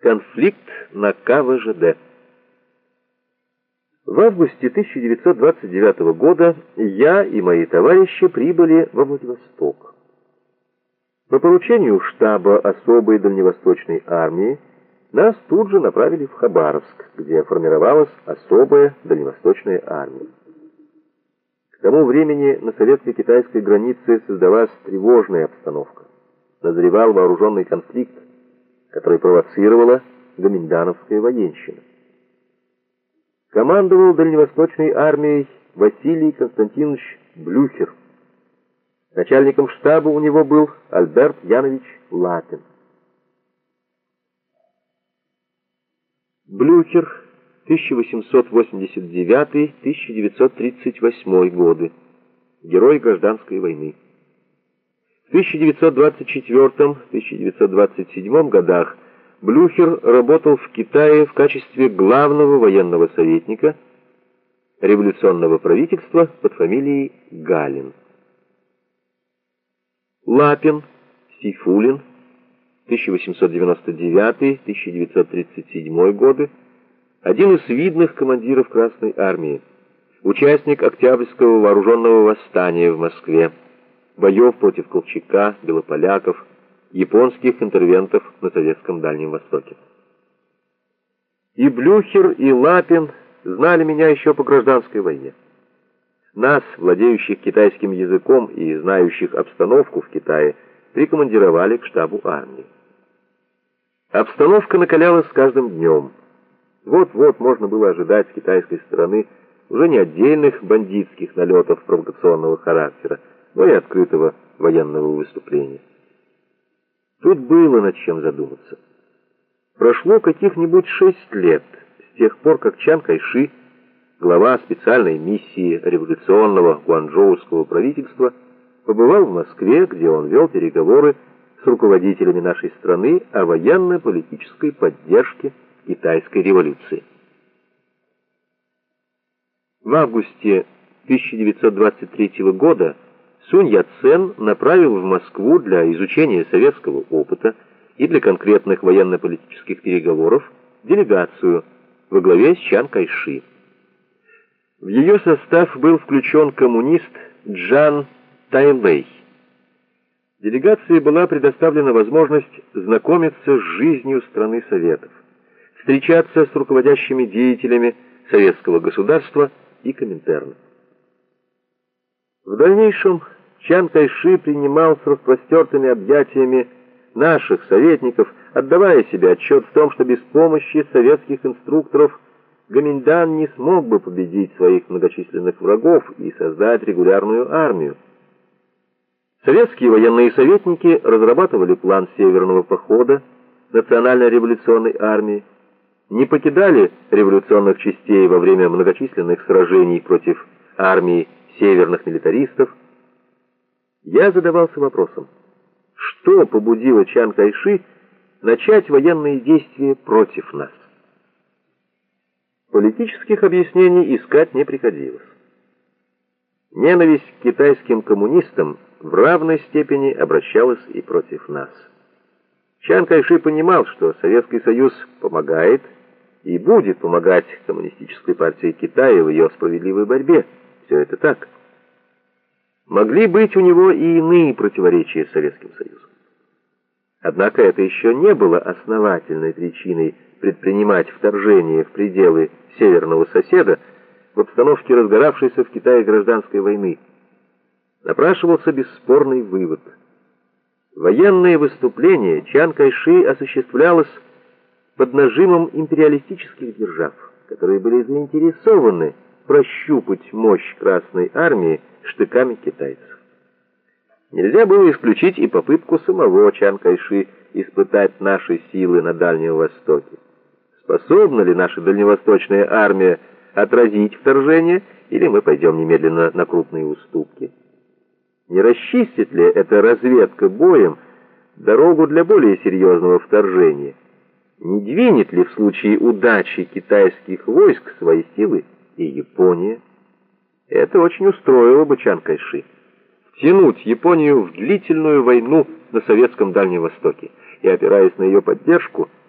Конфликт на КВЖД. В августе 1929 года я и мои товарищи прибыли во Владивосток. По поручению штаба особой дальневосточной армии нас тут же направили в Хабаровск, где формировалась особая дальневосточная армия. К тому времени на советско-китайской границе создавалась тревожная обстановка. Назревал вооруженный конфликт, который провоцировала гоминдановская военщина. Командовал дальневосточной армией Василий Константинович Блюхер. Начальником штаба у него был Альберт Янович Лапин. Блюхер, 1889-1938 годы. Герой гражданской войны. В 1924-1927 годах Блюхер работал в Китае в качестве главного военного советника революционного правительства под фамилией Галин. Лапин, Сейфулин, 1899-1937 годы, один из видных командиров Красной Армии, участник Октябрьского вооруженного восстания в Москве, боев против Колчака, белополяков, японских интервентов на Советском Дальнем Востоке. И Блюхер, и Лапин знали меня еще по гражданской войне. Нас, владеющих китайским языком и знающих обстановку в Китае, прикомандировали к штабу армии. Обстановка накалялась с каждым днем. Вот-вот можно было ожидать с китайской стороны уже не отдельных бандитских налетов провокационного характера, но и открытого военного выступления. Тут было над чем задуматься. Прошло каких-нибудь шесть лет с тех пор, как Чан Кайши, глава специальной миссии революционного гуанчжоуского правительства, побывал в Москве, где он вел переговоры с руководителями нашей страны о военно-политической поддержке китайской революции. В августе 1923 года Сунь Яцен направил в Москву для изучения советского опыта и для конкретных военно-политических переговоров делегацию во главе с Чан Кайши. В ее состав был включен коммунист Джан Тайлей. Делегации была предоставлена возможность знакомиться с жизнью страны Советов, встречаться с руководящими деятелями советского государства и Коминтерна. В дальнейшем Чан Кайши принимал с распростертыми объятиями наших советников, отдавая себе отчет в том, что без помощи советских инструкторов Гоминдан не смог бы победить своих многочисленных врагов и создать регулярную армию. Советские военные советники разрабатывали план северного похода национально-революционной армии, не покидали революционных частей во время многочисленных сражений против армии северных милитаристов, я задавался вопросом, что побудило Чан Кайши начать военные действия против нас? Политических объяснений искать не приходилось. Ненависть к китайским коммунистам в равной степени обращалась и против нас. Чан Кайши понимал, что Советский Союз помогает и будет помогать Коммунистической партии Китая в ее справедливой борьбе. Все это так. Могли быть у него и иные противоречия с Советским Союзом. Однако это еще не было основательной причиной предпринимать вторжение в пределы северного соседа в обстановке разгоравшейся в Китае гражданской войны. Напрашивался бесспорный вывод. Военное выступление Чан Кайши осуществлялось под нажимом империалистических держав, которые были заинтересованы прощупать мощь Красной Армии штыками китайцев. Нельзя было исключить и попытку самого Чан Кайши испытать наши силы на Дальнем Востоке. Способна ли наша дальневосточная армия отразить вторжение, или мы пойдем немедленно на крупные уступки? Не расчистит ли эта разведка боем дорогу для более серьезного вторжения? Не двинет ли в случае удачи китайских войск свои силы и Япония? Это очень устроило бы Чан Кайши. Втянуть Японию в длительную войну на советском Дальнем Востоке и, опираясь на ее поддержку,